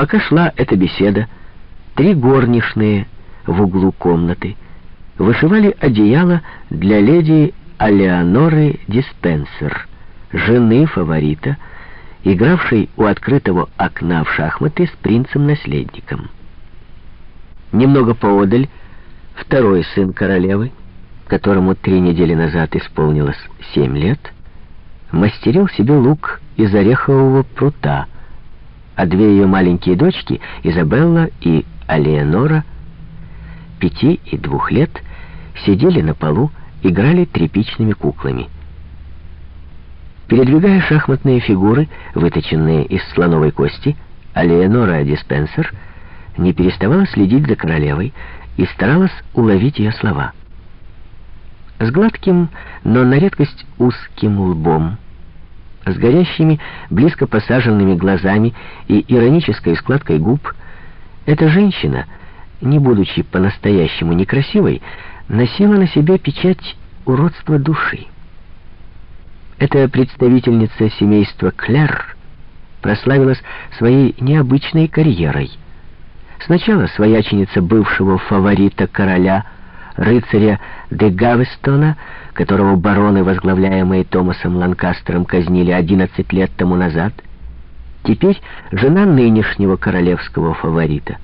Пока шла эта беседа, три горничные в углу комнаты вышивали одеяло для леди Алеоноры Диспенсер, жены фаворита, игравшей у открытого окна в шахматы с принцем-наследником. Немного поодаль второй сын королевы, которому три недели назад исполнилось семь лет, мастерил себе лук из орехового прута, а две ее маленькие дочки, Изабелла и Алеонора, пяти и двух лет, сидели на полу, играли тряпичными куклами. Передвигая шахматные фигуры, выточенные из слоновой кости, Алеонора Диспенсер не переставала следить за королевой и старалась уловить ее слова. С гладким, но на редкость узким лбом, с горящими, близко посаженными глазами и иронической складкой губ, эта женщина, не будучи по-настоящему некрасивой, носила на себе печать уродства души. Эта представительница семейства Клер прославилась своей необычной карьерой. Сначала свояченица бывшего фаворита короля, рыцаря де Гавестона, которого бароны, возглавляемые Томасом Ланкастером, казнили 11 лет тому назад, теперь жена нынешнего королевского фаворита.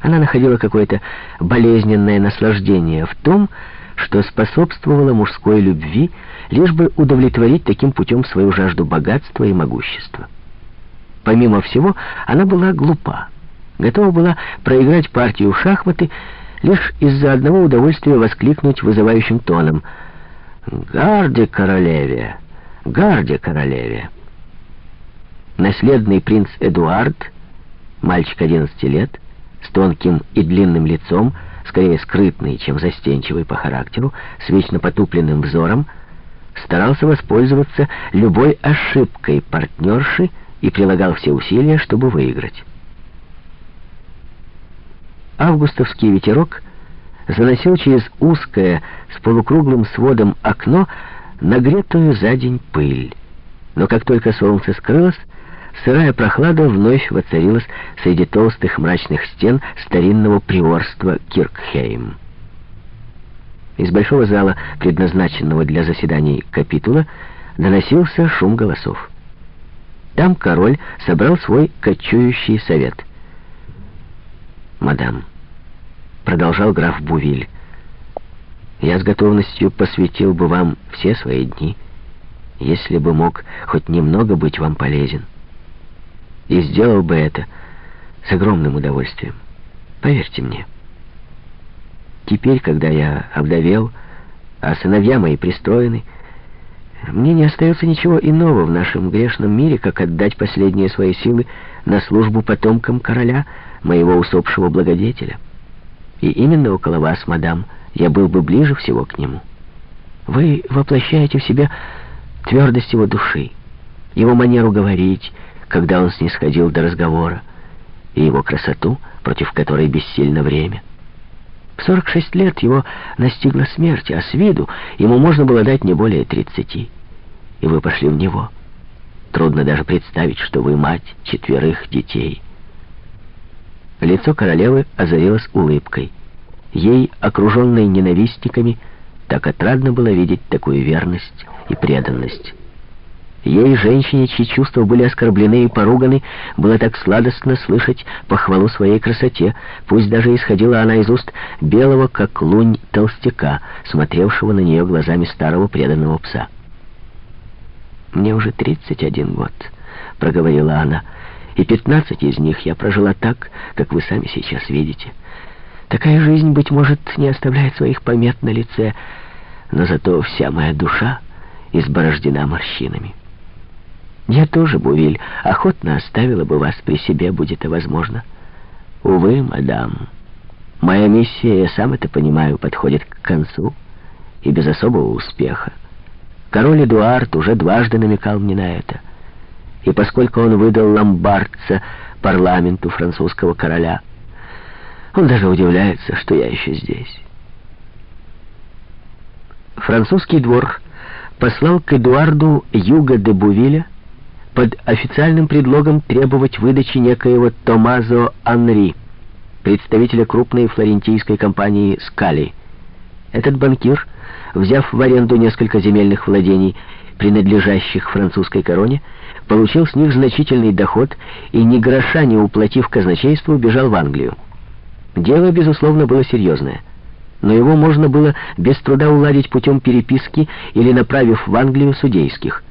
Она находила какое-то болезненное наслаждение в том, что способствовало мужской любви, лишь бы удовлетворить таким путем свою жажду богатства и могущества. Помимо всего, она была глупа, готова была проиграть партию в шахматы, лишь из-за одного удовольствия воскликнуть вызывающим тоном «Гарде королеве! Гарде королеве!» Наследный принц Эдуард, мальчик 11 лет, с тонким и длинным лицом, скорее скрытный, чем застенчивый по характеру, с вечно потупленным взором, старался воспользоваться любой ошибкой партнерши и прилагал все усилия, чтобы выиграть. Августовский ветерок заносил через узкое с полукруглым сводом окно нагретую за день пыль. Но как только солнце скрылось, сырая прохлада вновь воцарилась среди толстых мрачных стен старинного приорства Киркхейм. Из большого зала, предназначенного для заседаний капитула, доносился шум голосов. Там король собрал свой кочующий совет — «Мадам», — продолжал граф Бувиль, — «я с готовностью посвятил бы вам все свои дни, если бы мог хоть немного быть вам полезен. И сделал бы это с огромным удовольствием. Поверьте мне. Теперь, когда я обдавел, а сыновья мои пристроены, мне не остается ничего иного в нашем грешном мире, как отдать последние свои силы на службу потомкам короля, моего усопшего благодетеля. И именно около вас, мадам, я был бы ближе всего к нему. Вы воплощаете в себе твердость его души, его манеру говорить, когда он снисходил до разговора, и его красоту, против которой бессильно время. В 46 лет его настигла смерть, а с виду ему можно было дать не более 30. И вы пошли в него. Трудно даже представить, что вы мать четверых детей. Лицо королевы озарилось улыбкой. Ей, окруженной ненавистниками, так отрадно было видеть такую верность и преданность. Ей, женщине, чьи чувства были оскорблены и поруганы, было так сладостно слышать похвалу своей красоте, пусть даже исходила она из уст белого, как лунь, толстяка, смотревшего на нее глазами старого преданного пса. «Мне уже 31 год», — проговорила она, — и пятнадцать из них я прожила так, как вы сами сейчас видите. Такая жизнь, быть может, не оставляет своих помет на лице, но зато вся моя душа изборождена морщинами. Я тоже, Бувиль, охотно оставила бы вас при себе, будет это возможно. Увы, мадам, моя миссия, я сам это понимаю, подходит к концу, и без особого успеха. Король Эдуард уже дважды намекал мне на это и поскольку он выдал ломбардца парламенту французского короля, он даже удивляется, что я еще здесь. Французский двор послал к Эдуарду Юга де Бувиля под официальным предлогом требовать выдачи некоего Томазо Анри, представителя крупной флорентийской компании «Скали». Этот банкир, взяв в аренду несколько земельных владений, принадлежащих французской короне, получил с них значительный доход и ни гроша не уплатив казначейству, бежал в Англию. Дело, безусловно, было серьезное, но его можно было без труда уладить путем переписки или направив в Англию судейских.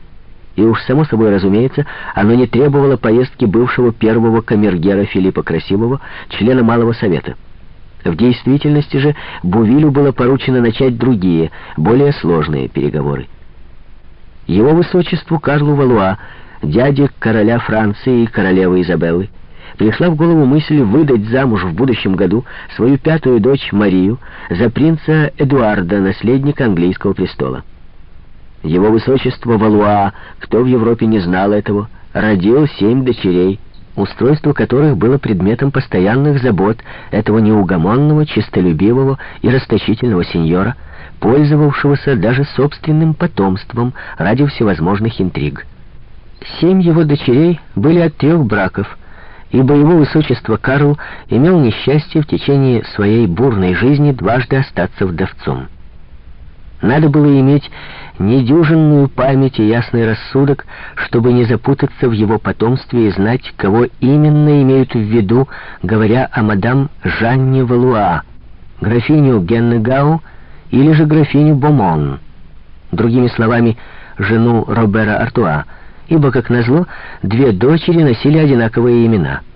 И уж само собой разумеется, оно не требовало поездки бывшего первого камергера Филиппа Красивого, члена Малого Совета. В действительности же Бувилю было поручено начать другие, более сложные переговоры. Его высочеству Карлу Валуа, дяде короля Франции и королевы Изабеллы, пришла в голову мысль выдать замуж в будущем году свою пятую дочь Марию за принца Эдуарда, наследника английского престола. Его высочество Валуа, кто в Европе не знал этого, родил семь дочерей, устройство которых было предметом постоянных забот этого неугомонного, честолюбивого и расточительного сеньора, пользовавшегося даже собственным потомством ради всевозможных интриг. Семь его дочерей были от трех браков, ибо его высочество Карл имел несчастье в течение своей бурной жизни дважды остаться вдовцом. Надо было иметь недюжинную память и ясный рассудок, чтобы не запутаться в его потомстве и знать, кого именно имеют в виду, говоря о мадам Жанне Валуа, графиню Геннегау или же графиню Бомон, другими словами, жену Робера Артуа, ибо, как назло, две дочери носили одинаковые имена —